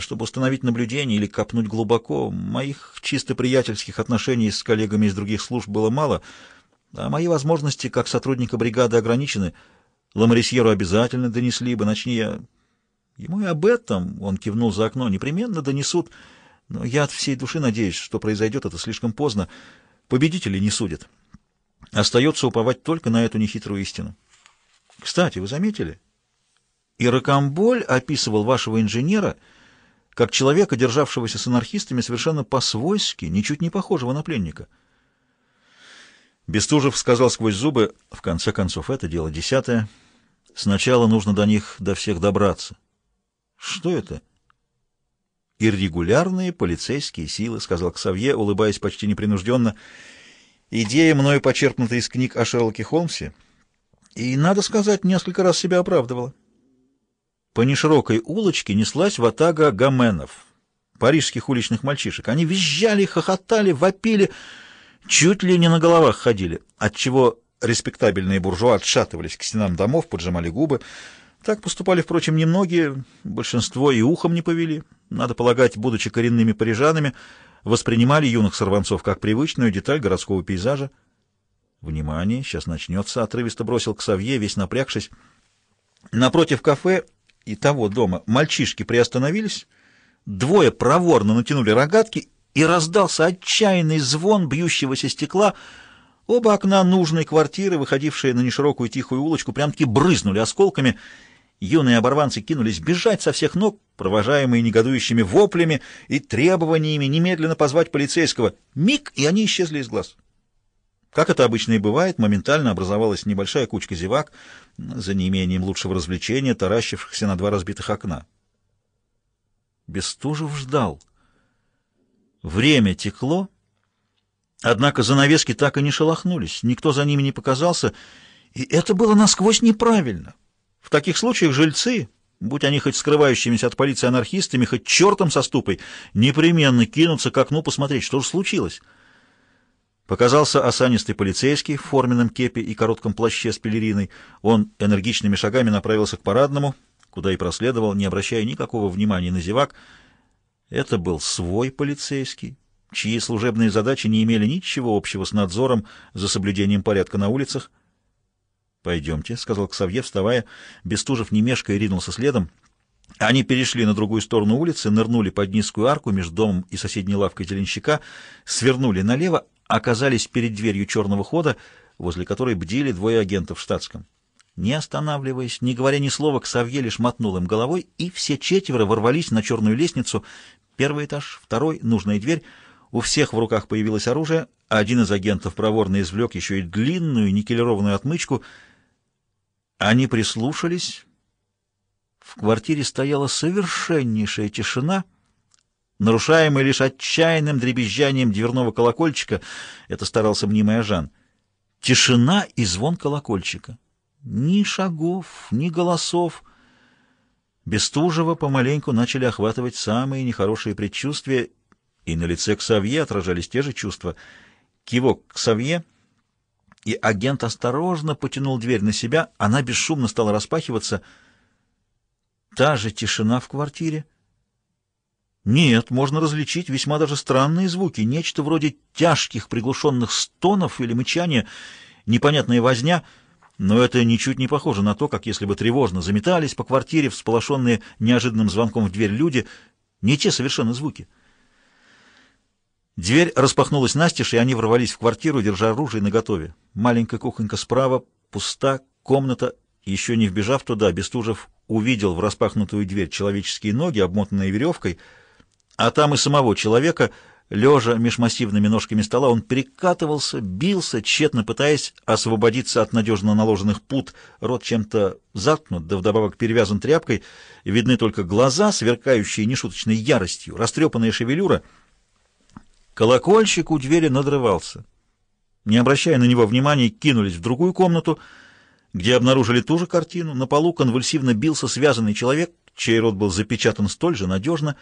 чтобы установить наблюдение или копнуть глубоко. Моих чисто приятельских отношений с коллегами из других служб было мало, а мои возможности как сотрудника бригады ограничены. Ламарисьеру обязательно донесли бы, начни я... Ему и об этом, он кивнул за окно, непременно донесут, но я от всей души надеюсь, что произойдет это слишком поздно. Победителей не судят. Остается уповать только на эту нехитрую истину. Кстати, вы заметили? И Рокамболь описывал вашего инженера как человека, державшегося с анархистами совершенно по-свойски, ничуть не похожего на пленника. Бестужев сказал сквозь зубы, в конце концов, это дело десятое. Сначала нужно до них, до всех добраться. Что это? Иррегулярные полицейские силы, сказал Ксавье, улыбаясь почти непринужденно. Идея, мною почерпнута из книг о Шерлоке Холмсе, и, надо сказать, несколько раз себя оправдывала. По неширокой улочке неслась ватага гаменов, парижских уличных мальчишек. Они визжали, хохотали, вопили, чуть ли не на головах ходили, отчего респектабельные буржуа отшатывались к стенам домов, поджимали губы. Так поступали, впрочем, немногие, большинство и ухом не повели. Надо полагать, будучи коренными парижанами, воспринимали юных сорванцов как привычную деталь городского пейзажа. «Внимание, сейчас начнется», — отрывисто бросил к Савье, весь напрягшись. Напротив кафе и того дома мальчишки приостановились, двое проворно натянули рогатки, и раздался отчаянный звон бьющегося стекла. Оба окна нужной квартиры, выходившие на неширокую тихую улочку, прям-таки брызнули осколками. Юные оборванцы кинулись бежать со всех ног, провожаемые негодующими воплями и требованиями немедленно позвать полицейского. Миг, и они исчезли из глаз. Как это обычно и бывает, моментально образовалась небольшая кучка зевак, за неимением лучшего развлечения, таращившихся на два разбитых окна. Бестужев ждал. Время текло, однако занавески так и не шелохнулись, никто за ними не показался, и это было насквозь неправильно. В таких случаях жильцы, будь они хоть скрывающимися от полиции анархистами, хоть чертом со ступой, непременно кинутся к окну посмотреть, что же случилось. Показался осанистый полицейский в форменном кепе и коротком плаще с пелериной. Он энергичными шагами направился к парадному, куда и проследовал, не обращая никакого внимания на зевак. Это был свой полицейский, чьи служебные задачи не имели ничего общего с надзором за соблюдением порядка на улицах. «Пойдемте», — сказал Ксавье, вставая. Бестужев, не мешкая, ринулся следом. Они перешли на другую сторону улицы, нырнули под низкую арку между домом и соседней лавкой зеленщика, свернули налево, оказались перед дверью черного хода, возле которой бдили двое агентов в штатском. Не останавливаясь, не говоря ни слова, Ксавье лишь мотнул им головой, и все четверо ворвались на черную лестницу. Первый этаж, второй, нужная дверь. У всех в руках появилось оружие. Один из агентов проворно извлек еще и длинную никелированную отмычку. Они прислушались. В квартире стояла совершеннейшая тишина — нарушаемый лишь отчаянным дребезжанием дверного колокольчика, это старался мнимый Ажан. Тишина и звон колокольчика. Ни шагов, ни голосов. Бестужева помаленьку начали охватывать самые нехорошие предчувствия, и на лице Ксавье отражались те же чувства. Кивок Ксавье, и агент осторожно потянул дверь на себя, она бесшумно стала распахиваться. Та же тишина в квартире — нет, можно различить весьма даже странные звуки, нечто вроде тяжких приглушенных стонов или мычания, непонятная возня, но это ничуть не похоже на то, как если бы тревожно заметались по квартире, всполошенные неожиданным звонком в дверь люди, не те совершенно звуки. Дверь распахнулась настежь, и они ворвались в квартиру, держа оружие наготове. Маленькая кухонька справа, пуста, комната. Еще не вбежав туда, Бестужев увидел в распахнутую дверь человеческие ноги, обмотанные веревкой — а там и самого человека, лежа меж массивными ножками стола, он перекатывался, бился, тщетно пытаясь освободиться от надежно наложенных пут, рот чем-то заткнут, да вдобавок перевязан тряпкой, видны только глаза, сверкающие нешуточной яростью, растрепанная шевелюра. Колокольчик у двери надрывался. Не обращая на него внимания, кинулись в другую комнату, где обнаружили ту же картину. На полу конвульсивно бился связанный человек, чей рот был запечатан столь же надежно,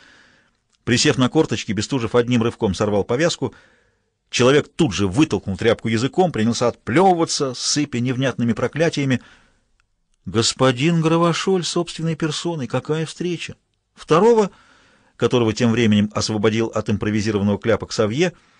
Присев на корточки, Бестужев одним рывком сорвал повязку. Человек тут же вытолкнул тряпку языком, принялся отплевываться, сыпя невнятными проклятиями. Господин Гравошоль собственной персоной, какая встреча! Второго которого тем временем освободил от импровизированного кляпа Ксавье, —